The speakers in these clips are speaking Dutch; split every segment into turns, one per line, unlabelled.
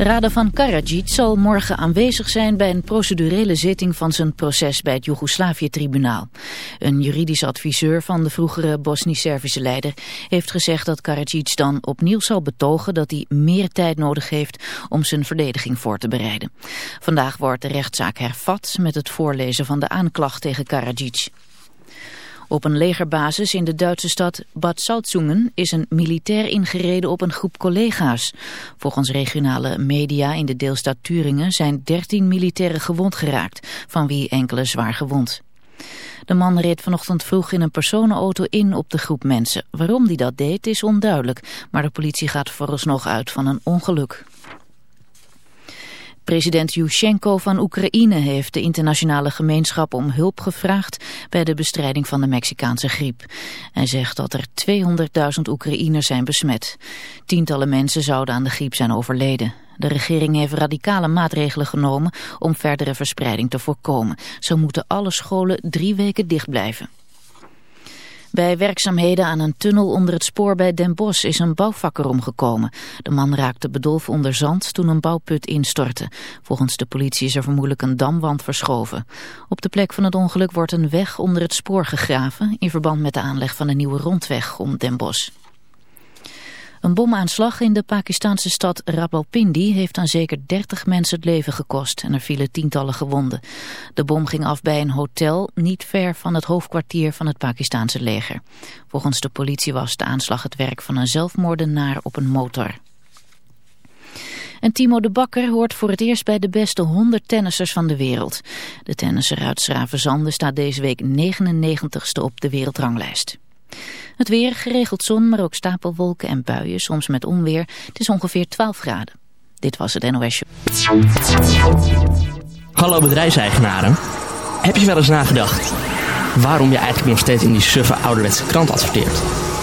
Raden van Karadzic zal morgen aanwezig zijn bij een procedurele zitting van zijn proces bij het Joegoslavië-tribunaal. Een juridisch adviseur van de vroegere Bosnisch-Servische leider heeft gezegd dat Karadzic dan opnieuw zal betogen dat hij meer tijd nodig heeft om zijn verdediging voor te bereiden. Vandaag wordt de rechtszaak hervat met het voorlezen van de aanklacht tegen Karadzic. Op een legerbasis in de Duitse stad Bad Salzungen is een militair ingereden op een groep collega's. Volgens regionale media in de deelstaat Turingen zijn 13 militairen gewond geraakt, van wie enkele zwaar gewond. De man reed vanochtend vroeg in een personenauto in op de groep mensen. Waarom hij dat deed is onduidelijk, maar de politie gaat vooralsnog uit van een ongeluk. President Yushchenko van Oekraïne heeft de internationale gemeenschap om hulp gevraagd bij de bestrijding van de Mexicaanse griep. Hij zegt dat er 200.000 Oekraïners zijn besmet. Tientallen mensen zouden aan de griep zijn overleden. De regering heeft radicale maatregelen genomen om verdere verspreiding te voorkomen. Zo moeten alle scholen drie weken dicht blijven. Bij werkzaamheden aan een tunnel onder het spoor bij Den Bosch is een bouwvakker omgekomen. De man raakte bedolven onder zand toen een bouwput instortte. Volgens de politie is er vermoedelijk een damwand verschoven. Op de plek van het ongeluk wordt een weg onder het spoor gegraven... in verband met de aanleg van een nieuwe rondweg om Den Bosch. Een bomaanslag in de Pakistanse stad Rawalpindi heeft aan zeker 30 mensen het leven gekost en er vielen tientallen gewonden. De bom ging af bij een hotel niet ver van het hoofdkwartier van het Pakistanse leger. Volgens de politie was de aanslag het werk van een zelfmoordenaar op een motor. En Timo de Bakker hoort voor het eerst bij de beste 100 tennissers van de wereld. De tennisser uit Schravenzande staat deze week 99ste op de wereldranglijst. Het weer, geregeld zon, maar ook stapelwolken en buien, soms met onweer. Het is ongeveer 12 graden. Dit was het NOS Show.
Hallo bedrijfseigenaren. Heb je wel eens nagedacht waarom je eigenlijk nog steeds in die suffe ouderwetse krant adverteert?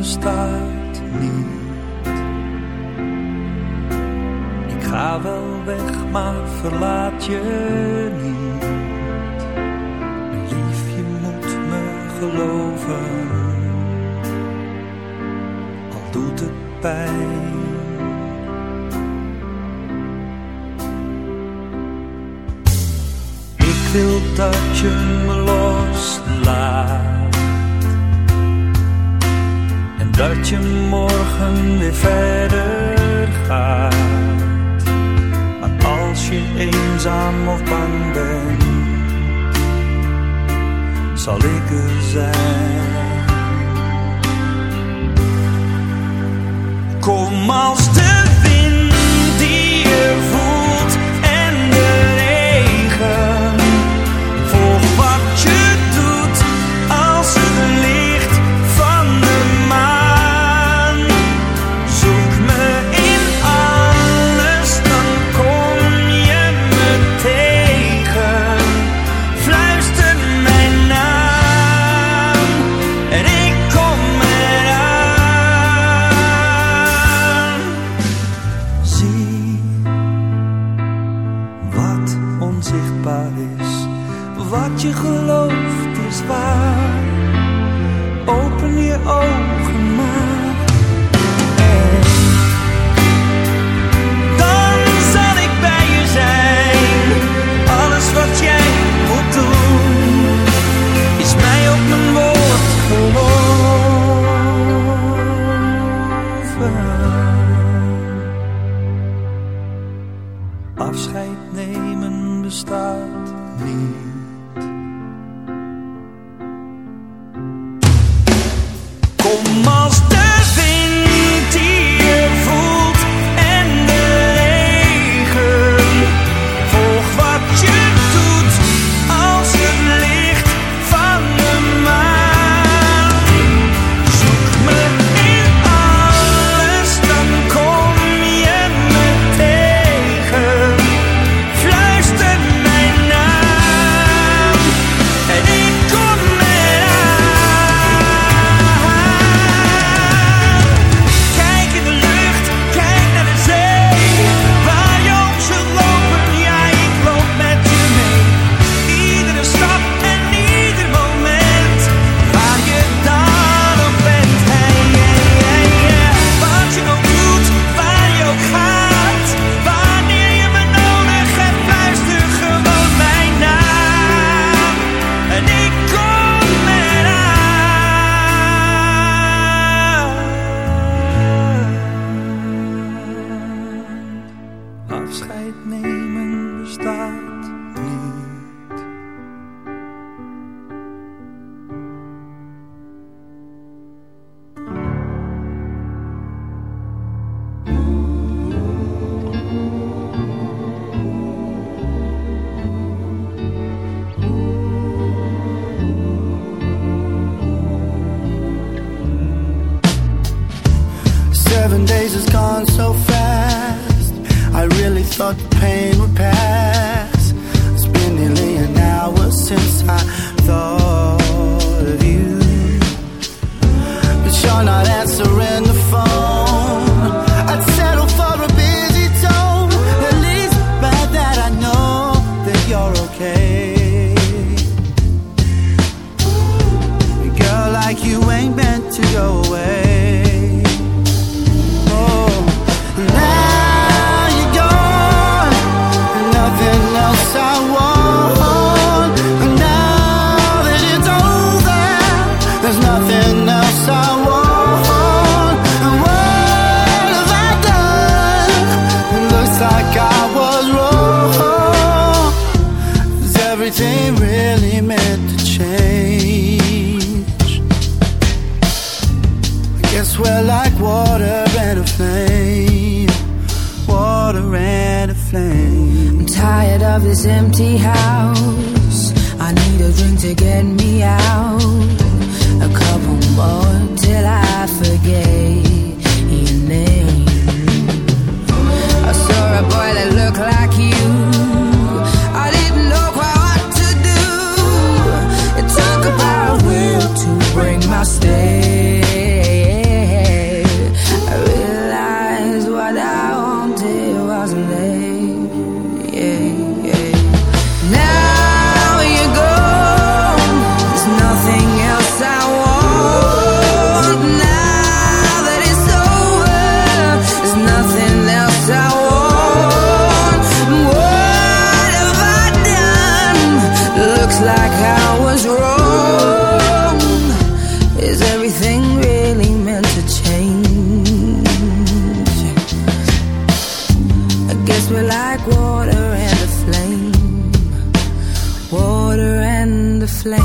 bestaat niet. Ik ga wel weg, maar verlaat je niet. Mijn moet me geloven, al doet het pijn. Ik wil dat je me loslaat dat je morgen weer verder gaat. Maar als je eenzaam of bang bent, zal ik er zijn. Kom als de wind die je voelt en de regen. Volg wat je doet als het licht. nemen bestaat niet. Kom als
one night answering the phone.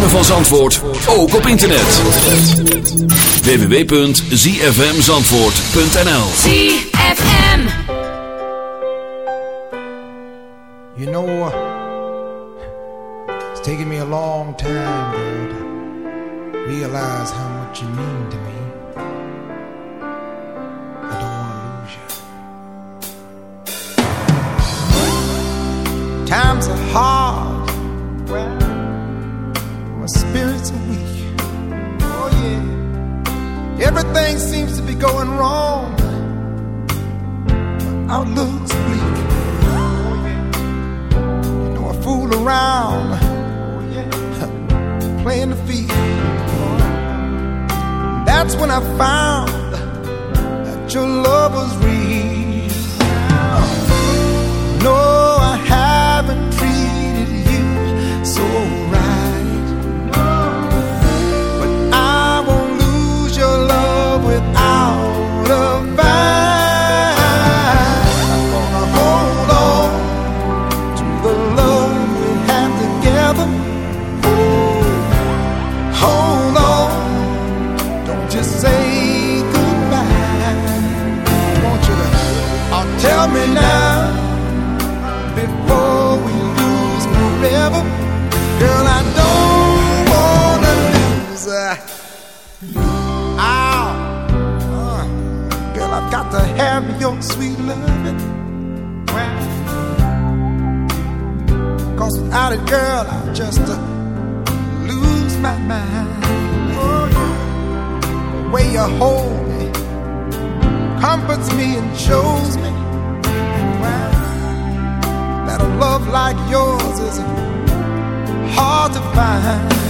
ritme van Zandvoort ook op internet. www.zfmzandvoort.nl
ZFM.
You know, uh, it's taken me a long time, girl, to realize how much you mean to me. I don't want to lose you. Times are hard. Everything seems to be going wrong. Outlook's bleak. You know, I fool around. Playing the field. That's when I found that your love was real. No, ow, uh, girl, I've got to have your sweet loving. Cause without it, girl, I'll just uh, lose my mind. Oh. The way you hold me comforts me and shows me well, that a love like yours is hard to find.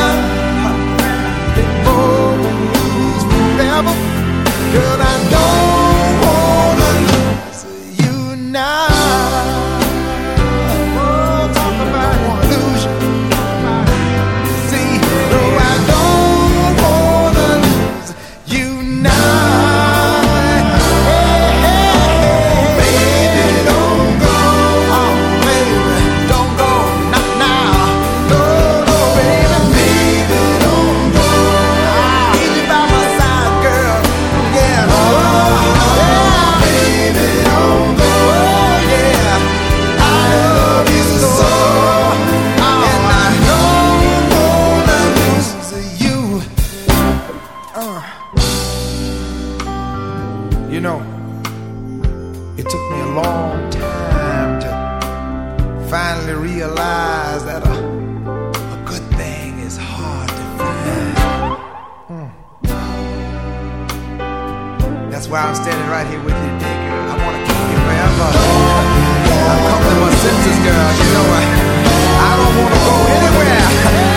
Girl, I don't realize that a, a good thing is hard to find. Mm. That's why I'm standing right here with you today, girl. I want to keep you forever. I've come to my senses, girl. You know, I, I don't want to go anywhere.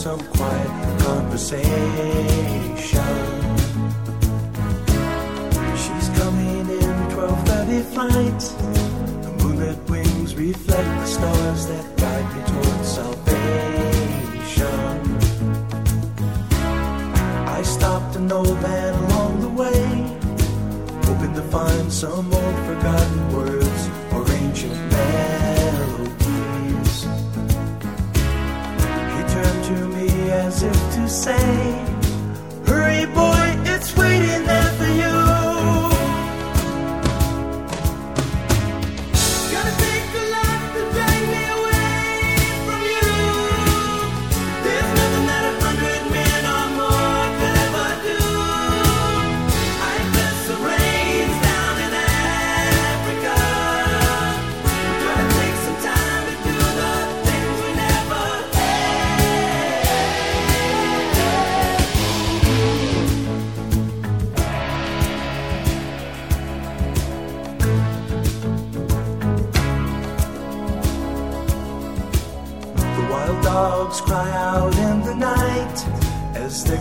Some quiet conversation. She's coming in 12:30 flight. The moonlit wings reflect the stars that guide me towards salvation. I stopped an old man along the way, hoping to find some old forgotten words say, Hurry, boy,